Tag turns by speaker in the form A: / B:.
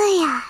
A: 对呀